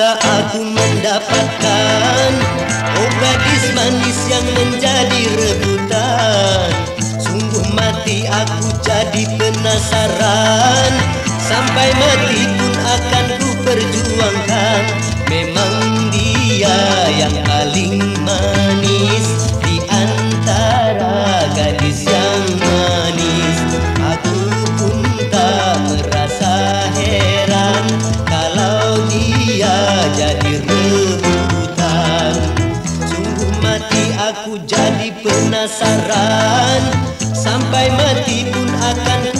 bisa aku mendapatkan Oh gadis manis yang menjadi rebutan. Sungguh mati aku jadi penasaran. Sampai mati pun akan ku perjuangkan. Memang jadi rebutan Sungguh mati aku jadi penasaran. Sampai mati pun akan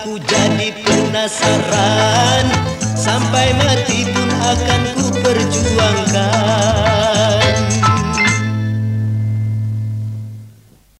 aku jadi penasaran. Sampai mati pun akan ku